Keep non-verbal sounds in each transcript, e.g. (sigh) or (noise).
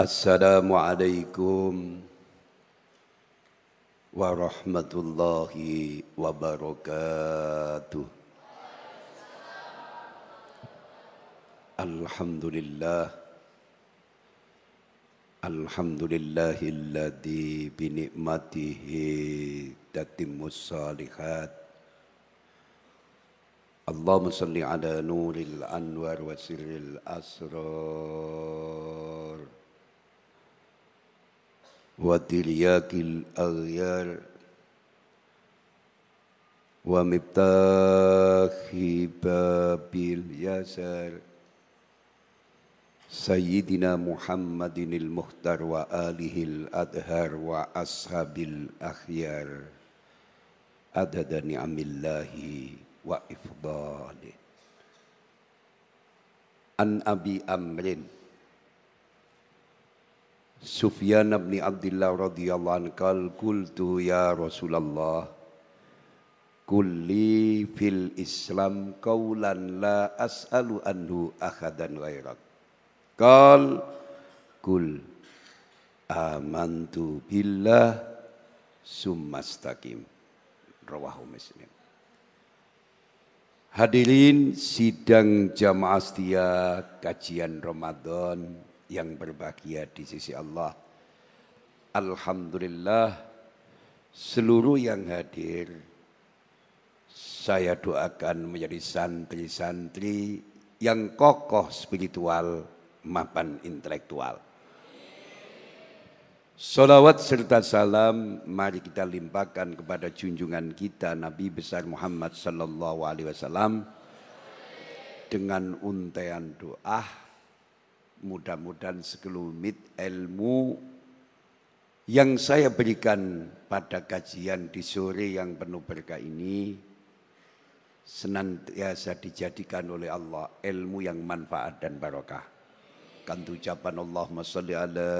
Assalamualaikum warahmatullahi wabarakatuh. Alhamdulillah. Alhamdulillahilladzi binikmatihi tatimmus salihat. Allahumma salli ala nuril anwar wa sirril asrar وترياك الأغيار ومفتاح باب اليسار سيدنا محمد المختار وآله الأدهار وأصحاب الأخيار عدد نعم الله وإفضاله عن أبي أمرين Sufyan bin Abdullah radhiyallahu anhu qultu ya Rasulullah kulli fil Islam qaulan la as'alu anhu ahadan ghairak. Qal kul amantu billah summastaqim rawahu muslim. Hadirin sidang jamaah setia kajian Ramadan yang berbahagia di sisi Allah. Alhamdulillah seluruh yang hadir saya doakan menjadi santri-santri yang kokoh spiritual mapan intelektual. Salawat serta salam mari kita limpahkan kepada junjungan kita Nabi besar Muhammad sallallahu alaihi wasallam dengan untaian doa Mudah-mudahan sekelumit ilmu yang saya berikan pada kajian di sore yang penuh berkah ini senantiasa dijadikan oleh Allah ilmu yang manfaat dan barokah. Kan ucapan Allahumma salli ala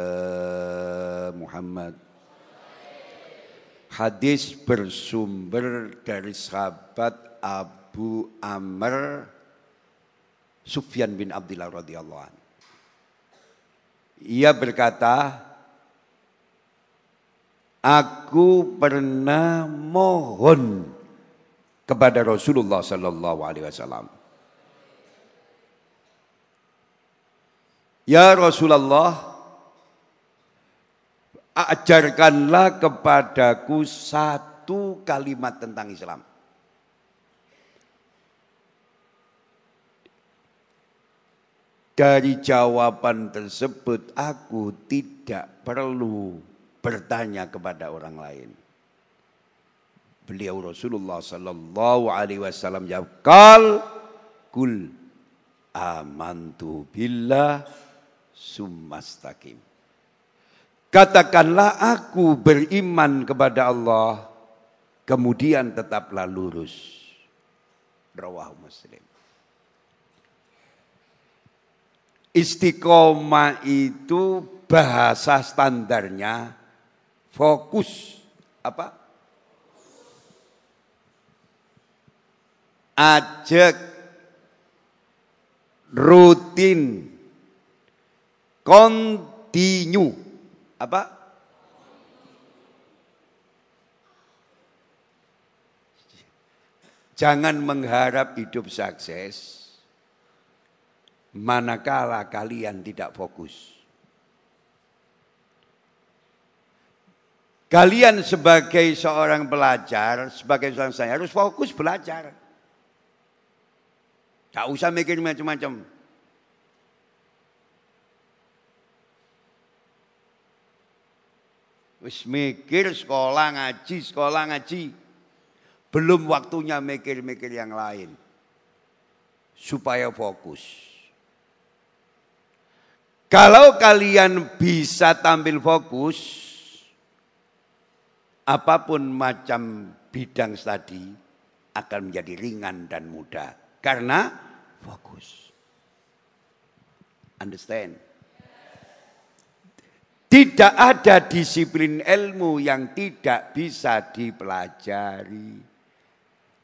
Muhammad. Hadis bersumber dari sahabat Abu Amr Sufyan bin Abdullah radhiyallahu anhu. Ia berkata, Aku pernah mohon kepada Rasulullah sallallahu alaihi wasallam. Ya Rasulullah, ajarkanlah kepadaku satu kalimat tentang Islam. Dari jawaban tersebut aku tidak perlu bertanya kepada orang lain. Beliau Rasulullah sallallahu alaihi wasallam jawab, "Qal kul amantu billah summastaqim." Katakanlah aku beriman kepada Allah, kemudian tetaplah lurus. Rawahu Muslim. Istiqomah itu bahasa standarnya fokus apa? Ajak rutin kontinu apa? Jangan mengharap hidup sukses manakala kalian tidak fokus. Kalian sebagai seorang pelajar, sebagai seorang saya harus fokus belajar. Tak usah mikir macam-macam. Wis mikir sekolah ngaji, sekolah ngaji. Belum waktunya mikir-mikir yang lain. Supaya fokus. Kalau kalian bisa tampil fokus, apa pun macam bidang studi akan menjadi ringan dan mudah. Karena fokus. Understand? Tidak ada disiplin ilmu yang tidak bisa dipelajari.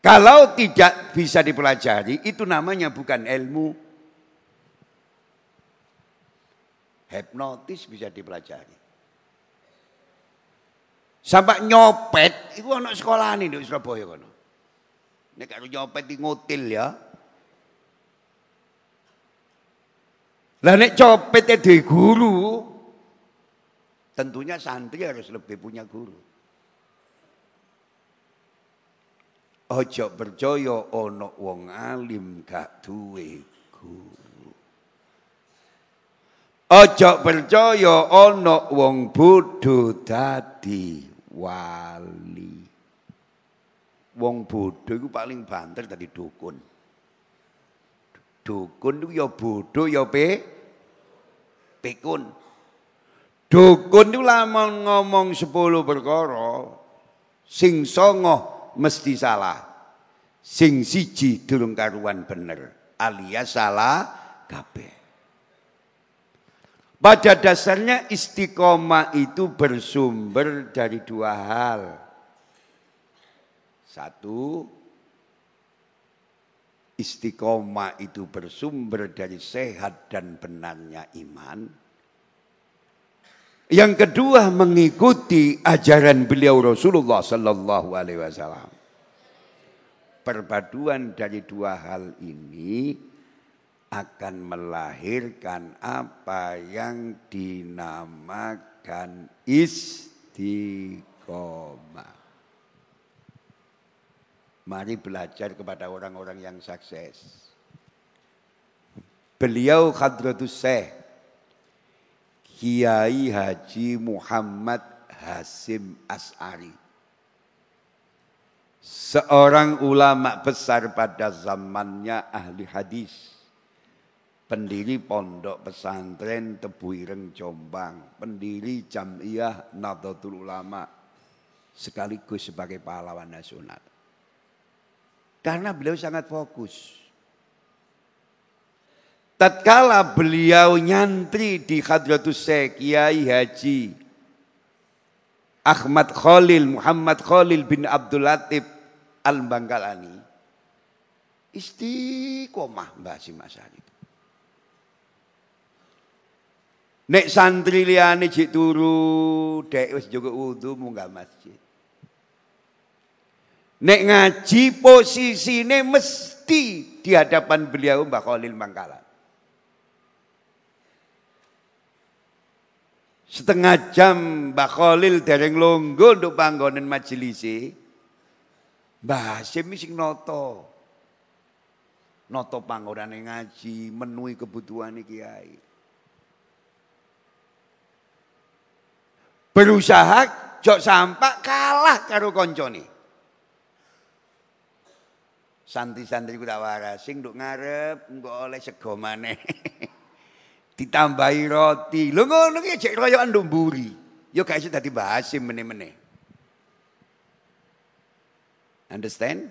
Kalau tidak bisa dipelajari, itu namanya bukan ilmu, hipnotis bisa dipelajari. Sampai nyopet, itu anak sekolah ini di Surabaya kono. Nek kalau nyopet di ngotil ya. Lah nek copet di guru, tentunya santri harus lebih punya guru. Ojo percaya ono wong alim gak duwe guru. Ojo percaya ono wong bodho dadi wali. Wong bodoh itu paling banter tadi dukun. Dukun itu ya bodoh ya pe pikun. Dukun itu lama ngomong sepuluh perkara sing songo mesti salah. Sing siji durung karuan bener alias salah kabeh. Pada dasarnya istiqomah itu bersumber dari dua hal. Satu, istiqomah itu bersumber dari sehat dan benarnya iman. Yang kedua mengikuti ajaran beliau Rasulullah Sallallahu Alaihi Wasallam. Perpaduan dari dua hal ini akan melahirkan apa yang dinamakan istiqomah. Mari belajar kepada orang-orang yang sukses. Beliau Khadratus Syekh Kiai Haji Muhammad Hasim As'ari. Seorang ulama besar pada zamannya ahli hadis pendiri pondok pesantren Tebu Ireng Jombang, pendiri Jamiah Nahdlatul Ulama, sekaligus sebagai pahlawan nasional. Karena beliau sangat fokus. Tatkala beliau nyantri di Hadratus Syekh Kiai Haji Ahmad Khalil Muhammad Khalil bin Abdul Latif Al-Bangkalani istiqomah Mbah Hasim Asyari. Nek santri liyane jek turu, dek wis njogo wudu munggah masjid. Nek ngaji posisine mesti di hadapan beliau Mbah Khalil Mangkala. Setengah jam Mbah Khalil dereng longgo untuk panggonan majelisi. Mbah Hasim sing noto. Noto panggonane ngaji, menuhi kebutuhan kiai. Berusaha jok sampak kalah karo koncone. Santri-santri kuda waras sing nduk ngarep engko oleh sego maneh. (laughs) Ditambahi roti. Lho ngono ki jek royokan nduk. Yo gak iso dadi bahasim meneh-meneh. Understand?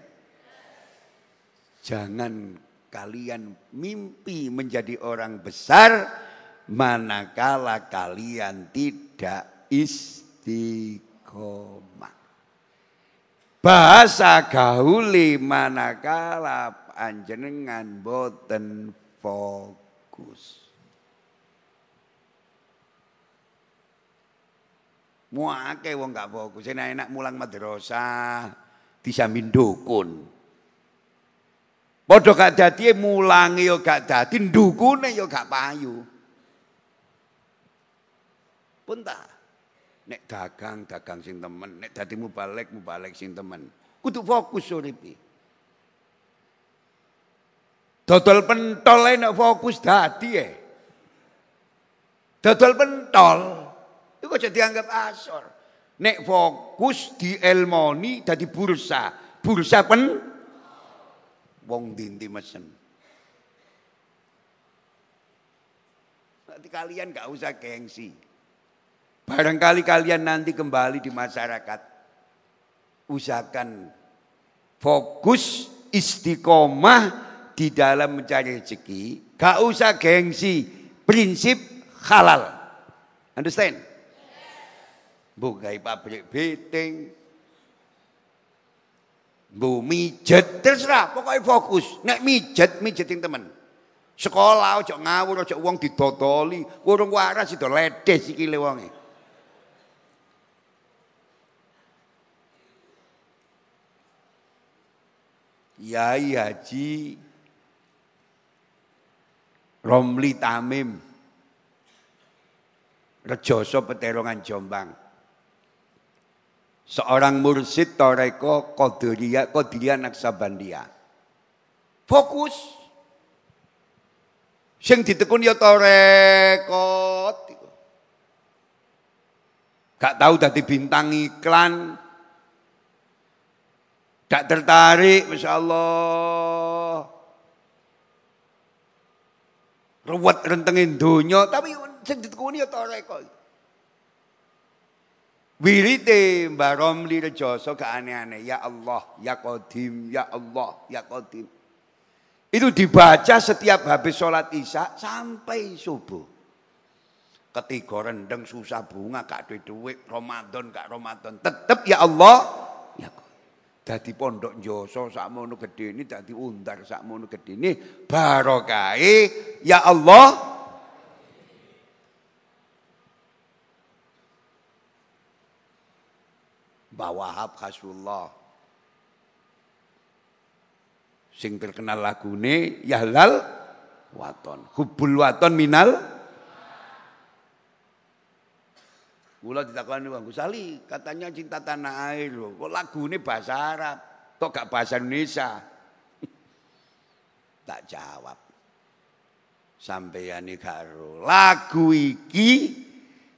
Jangan kalian mimpi menjadi orang besar manakala kalian tidak istiqomah. Bahasa gauli manakala panjenengan boten fokus. Muake wong gak fokus, enak enak mulang madrasah disamin dukun. Padha gak dadi mulangi yo gak dadi, dukune yo gak payu. Pun tak. Nek dagang, dagang sing temen. Nek dadi mubalek, mubalek sing temen. Kudu fokus uripi. Dodol pentol nek fokus dadi ya. Dodol pentol itu kok jadi anggap asor. Nek fokus di elmoni dadi bursa. Bursa pen wong dinti mesen. Nanti kalian gak usah gengsi. Barangkali kalian nanti kembali di masyarakat. Usahakan fokus istiqomah di dalam mencari rezeki. Gak usah gengsi. Prinsip halal. Understand? Bukai pabrik beting. Bu mijet terserah. Pokoknya fokus. Nek mijet, mijetin teman. Sekolah ojo ngawur, ojo wong didodoli, urung waras itu ledes sikile wonge. Yai Haji Romli Tamim Rejoso Peterongan Jombang. Seorang mursid Toreko Qadiriyah Qadiriyah Naksabandia. Fokus. Sing ditekun ya Torekot gak tahu dadi bintang iklan Gak tertarik, Masya Allah. Ruwet rentengin dunia, tapi sing ditekuni ya toreko. Wirite Mbak Romli Rejoso gak aneh-aneh. Ya Allah, Ya Qadim, Ya Allah, Ya Qadim. Itu dibaca setiap habis sholat isya sampai subuh. Ketiga rendeng susah bunga, gak duit-duit, Ramadan, gak Ramadan. Tetap ya Allah, ya Qadim. Dadi pondok Joso sakmono gedene dadi undar sakmono gedene barokahe ya Allah. Bawahab Hasullah sing terkenal lagune Yahlal Waton. Hubul Waton minal Kula ditakoni Bang Gusali, katanya cinta tanah air loh. Kok lagu ini bahasa Arab? Kok gak bahasa Indonesia? (laughs) tak jawab. Sampeyan karo. Lagu iki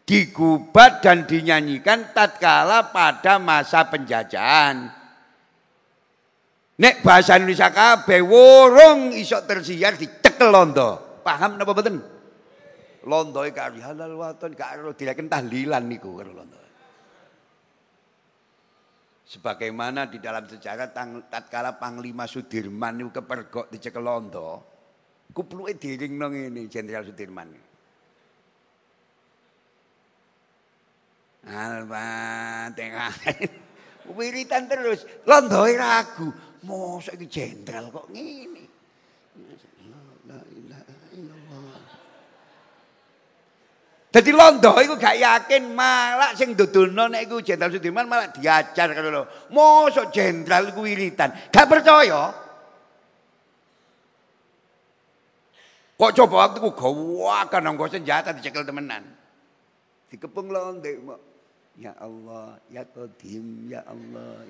digubat dan dinyanyikan tatkala pada masa penjajahan. Nek bahasa Indonesia kabeh wurung iso tersiar dicekel londo. Paham napa mboten? Londoi karo halal waton karo direken tahlilan niku karo londo. Sebagaimana di dalam sejarah tatkala Panglima Sudirman niku kepergok dicekel londo, kupluke diringno ngene Jenderal Sudirman. Alba tengah. (laughs) Wiritan terus, londoi ragu. Mosok iki jenderal kok ngene. Jadi londo itu gak yakin malah sing dudulno nek iku Jenderal Sudirman malah diajar kan lho. Mosok jenderal iku wiritan. Gak percaya. Kok coba waktu ku gawakan nanggo senjata dicekel temenan. Dikepung londo Ya Allah, ya Qadim, ya Allah.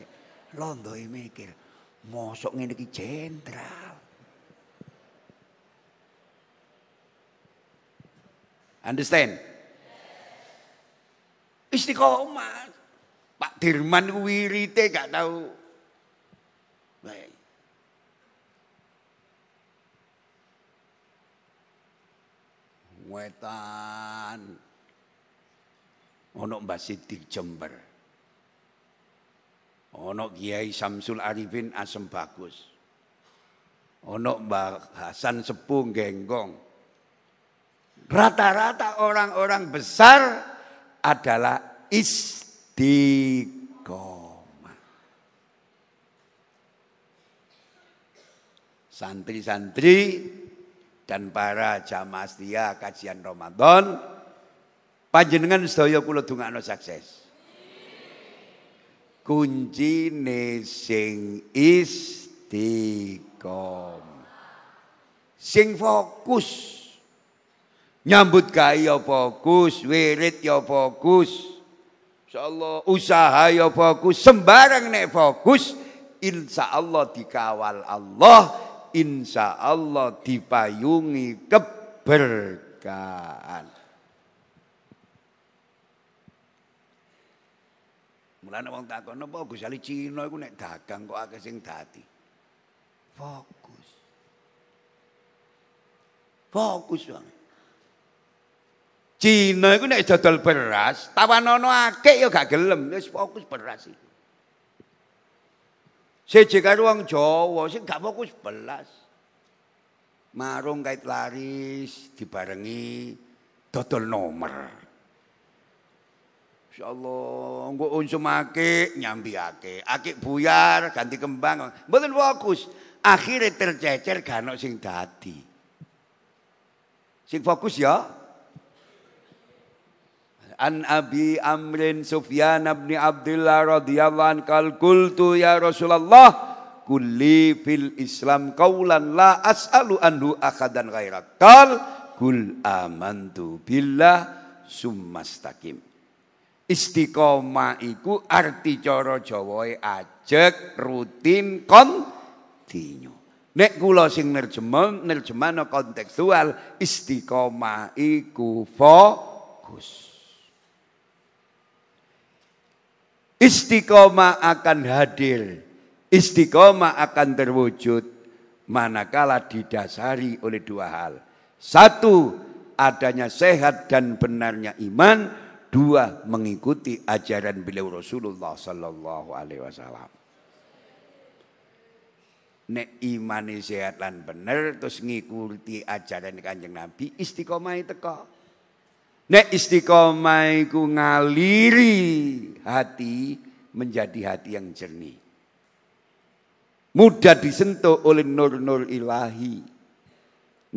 Londo mikir, mosok ngene iki jenderal. Understand? Istiqomah. Pak Dirman wirite gak tahu. Baik. Wetan. Ono Mbah Sidik Jember. Ono Kiai Samsul Arifin Asem Bagus. Ono Mbah Hasan Sepung Genggong. Rata-rata orang-orang besar adalah istiqomah. Santri-santri dan para jamaah setia kajian Ramadan panjenengan sedaya kula dongakno sukses. Kunci sing istiqomah. Sing fokus Nyambut gawe ya fokus, wirid ya fokus. Insyaallah usaha ya fokus, sembarang nek fokus insya Allah dikawal Allah, insya Allah dipayungi keberkahan. Mulane wong takon napa Gus Ali Cina iku nek dagang kok akeh sing. Fokus. Fokus banget. Cina iku nek dodol beras, tawanono akeh ya gak gelem, wis fokus beras iku. Siji karo wong Jawa sing gak fokus belas. Marung kait laris dibarengi dodol nomor. Insyaallah engko unsum akik nyambi akik, akik buyar ganti kembang. Mboten fokus. Akhirnya tercecer gak sing dadi. Sing fokus ya. An Abi Amrin Sufyan bin Abdullah radhiyallahu an kal qultu ya Rasulullah kulli fil Islam qaulan la as'alu anhu akhadan ghairak. Qal kul amantu billah summastaqim. Istiqomah iku arti cara Jawa ajek rutin kontinu. Nek kula sing nerjemah nerjemahno kontekstual istiqomah iku fokus. Istiqomah akan hadir, istiqomah akan terwujud manakala didasari oleh dua hal. Satu, adanya sehat dan benarnya iman. Dua, mengikuti ajaran beliau Rasulullah sallallahu alaihi wasallam nek imane sehat lan bener terus ngikuti ajaran Kanjeng Nabi istiqomah teko. Nek istiqomah iku ngaliri hati menjadi hati yang jernih. Mudah disentuh oleh nur-nur ilahi.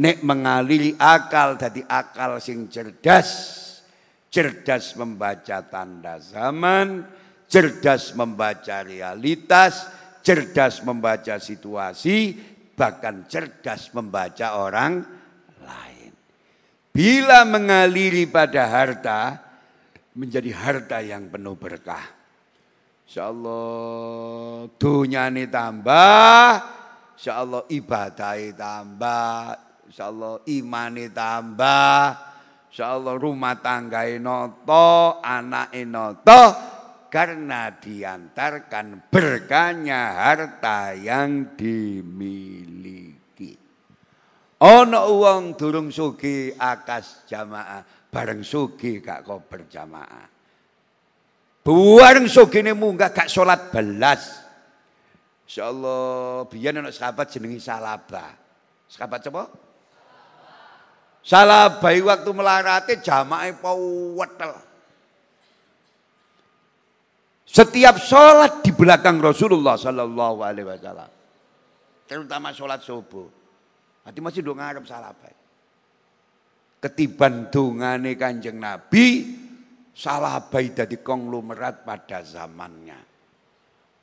Nek mengaliri akal jadi akal sing cerdas. Cerdas membaca tanda zaman, cerdas membaca realitas, cerdas membaca situasi, bahkan cerdas membaca orang. Bila mengaliri pada harta, menjadi harta yang penuh berkah. Insya Allah dunia ini tambah, insya Allah ibadah tambah, insya Allah iman tambah, insya Allah rumah tangga noto, anak noto, karena diantarkan berkahnya harta yang dimiliki. Ono uang durung sugi akas jamaah, bareng sugi gak berjamaah. Bareng sugi ini munggah gak sholat belas. Insyaallah biyen ana sahabat jenengi Salaba. Sahabat apa? Salaba waktu melarate jamaah wetel. Setiap sholat di belakang Rasulullah Sallallahu Alaihi Wasallam, terutama sholat subuh. Hati masih doa ngarep salah baik. Ketiban dongane kanjeng Nabi, salah baik dari konglomerat pada zamannya.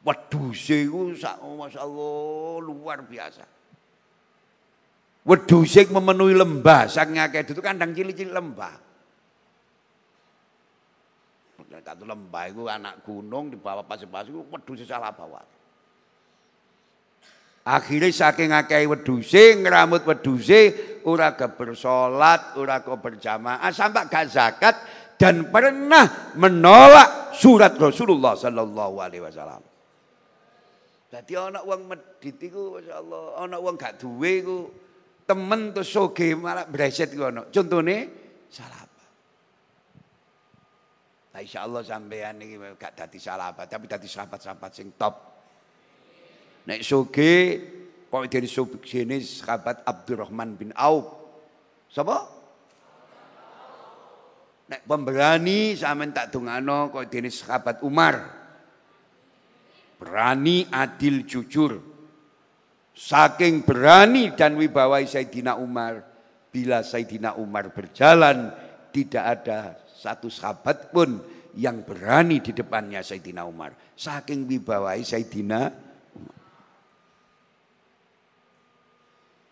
Weduse itu Masya Allah luar biasa. Weduse memenuhi lembah, sangnya kayak itu kandang cilik-cilik lembah. Katu lembah itu anak gunung di bawah pasir-pasir itu wedhus salah bawa. Akhirnya saking akeh wedhuse ngramut wedhuse ora bersolat, ora ke berjamaah sampai gak zakat dan pernah menolak surat Rasulullah sallallahu alaihi wasallam. Dadi ana wong medit iku masyaallah, ana wong gak duwe iku temen terus soge malah breset iku ana. Contone salah Nah, insya Allah sampean ini gak dadi sahabat, tapi dadi sahabat-sahabat sing top. Nek suge, kok dari sini sahabat Abdurrahman bin Auf. Siapa? Nek pemberani sampean tak dungano kok dari sahabat Umar. Berani, adil, jujur. Saking berani dan wibawai Sayyidina Umar. Bila Sayyidina Umar berjalan, tidak ada satu sahabat pun yang berani di depannya Sayyidina Umar. Saking wibawai Sayyidina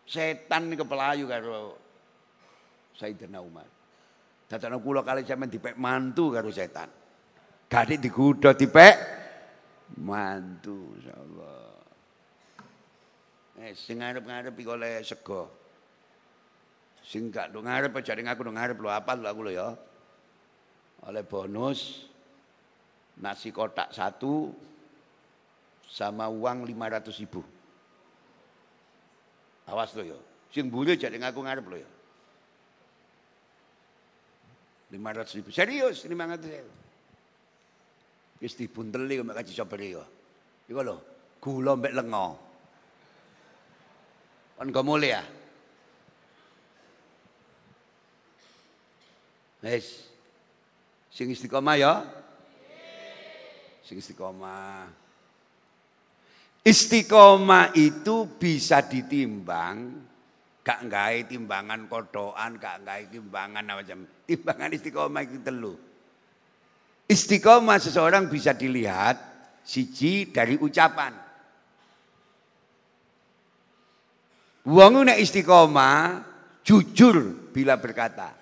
Setan kepelayu karo Sayyidina Umar. Dadane kula kali sampean dipek mantu karo setan. Gadhe digudo dipek mantu insyaallah. Eh sing ngarep-ngarep iki oleh sego. Sing gak do ngarep jare aku do ngarep lho apal lho aku lho ya oleh bonus nasi kotak satu sama uang 500 ribu. Awas lo ya. Sing bule jadi ngaku ngarep lo ya. 500 ribu. Serius 500 ribu. Wis dibunteli kok kaji sopere ya. Iku lho, gula mbek lengo. Kan gak mulai ya? Wes. Sing istiqomah ya? Sing istiqomah. Istiqomah itu bisa ditimbang Gak gawe timbangan kodokan, gak gawe timbangan macam timbangan istiqomah itu telu. Istiqomah seseorang bisa dilihat siji dari ucapan. Wong istiqomah jujur bila berkata.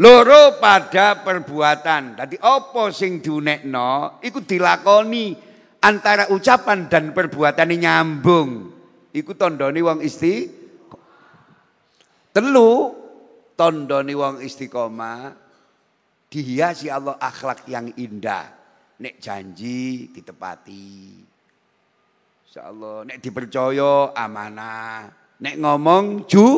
Loro pada perbuatan. Tadi opo sing diunekno iku dilakoni antara ucapan dan perbuatan nyambung. Iku tandane wong isti telu tandane wong istiqomah dihiasi Allah akhlak yang indah. Nek janji ditepati. Insyaallah nek dipercaya amanah, nek ngomong ju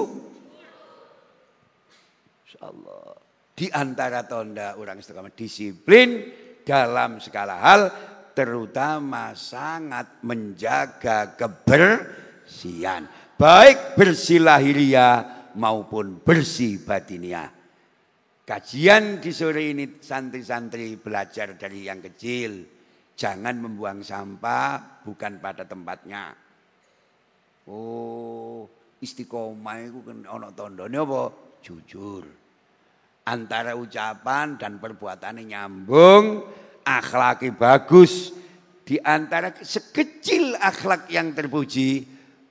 Insyaallah di antara tanda orang istiqomah disiplin dalam segala hal terutama sangat menjaga kebersihan baik bersih lahiriah maupun bersih batiniah. Kajian di sore ini santri-santri belajar dari yang kecil. Jangan membuang sampah bukan pada tempatnya. Oh, istiqomah itu kan ono tandane apa? Jujur. Antara ucapan dan perbuatannya nyambung, akhlaki bagus. Di antara sekecil akhlak yang terpuji,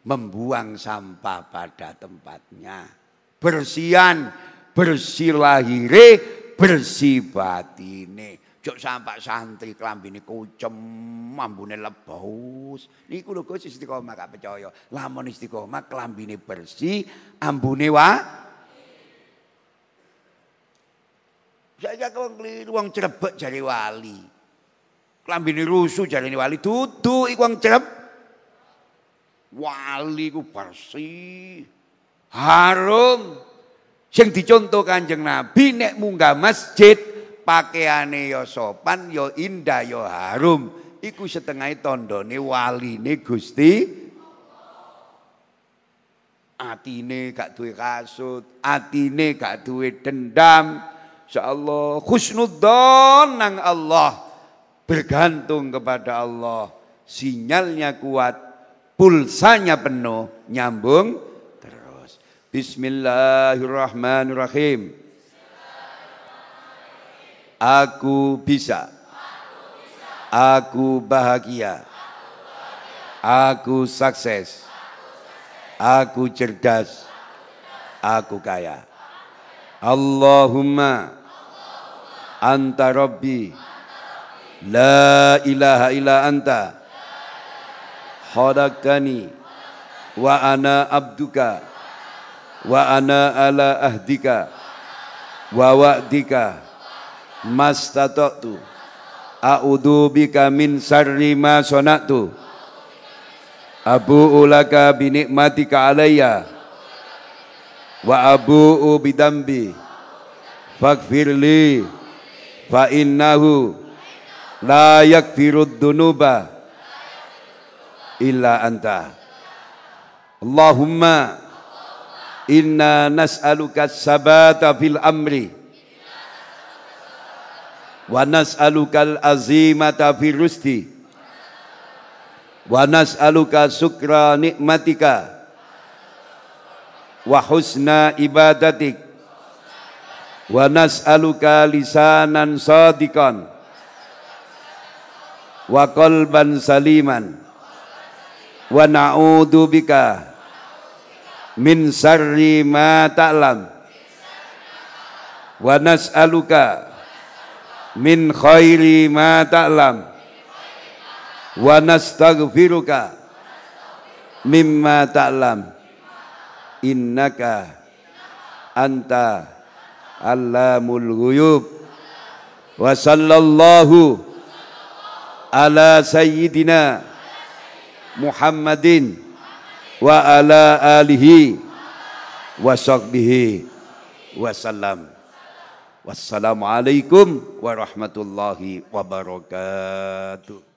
membuang sampah pada tempatnya. Bersihan, bersih lahire, bersih batine. Jok sampak santri klambine kucem, mambune lebaus. Niku lho Gus istiqomah gak percaya. Lamun istiqomah klambine bersih, ambune wa Saya kau keliru wong cerebek jari wali. Klambine rusuh jari wali dudu iku wong cerebek Wali ku bersih, harum. Sing dicontoh Kanjeng Nabi nek munggah masjid pakaiane ya sopan, ya indah, ya harum. Iku setengah tandane waline Gusti atine gak duwe kasut, atine gak duwe dendam. Insyaallah khusnudzon nang Allah. Bergantung kepada Allah. Sinyalnya kuat, pulsanya penuh, nyambung terus. Bismillahirrahmanirrahim. Aku bisa. Aku bahagia. Aku sukses. Aku cerdas. Aku kaya. Allahumma anta rabbi. La ilaha illa anta. Khalaqtani. Wa ana abduka. Wa ana ala ahdika. Wa wa'dika. Mastata'tu. A'udzu bika min sarri ma sana'tu abu'u laka bi nikmatika alayya. Wa abu'u bidambi faghfirli fa innahu la yakfirud dunuba illa anta. Allahumma inna nas'aluka sabata fil amri wa nas'aluka al-azimata fil rusti wa nas'aluka sukra nikmatika wa husna ibadatik wa nas'aluka lisanan sadikan wa qalban saliman. Wa min sarri ma ta'lam. Wa nas'aluka min khairi ma ta'lam. Wa nastaghfiruka mimma ta'lam. Innaka anta allamul ghuyub wa sallallahu ala sayyidina Muhammadin wa ala alihi wa sahbihi wasallam. Wassalamualaikum warahmatullahi wabarakatuh.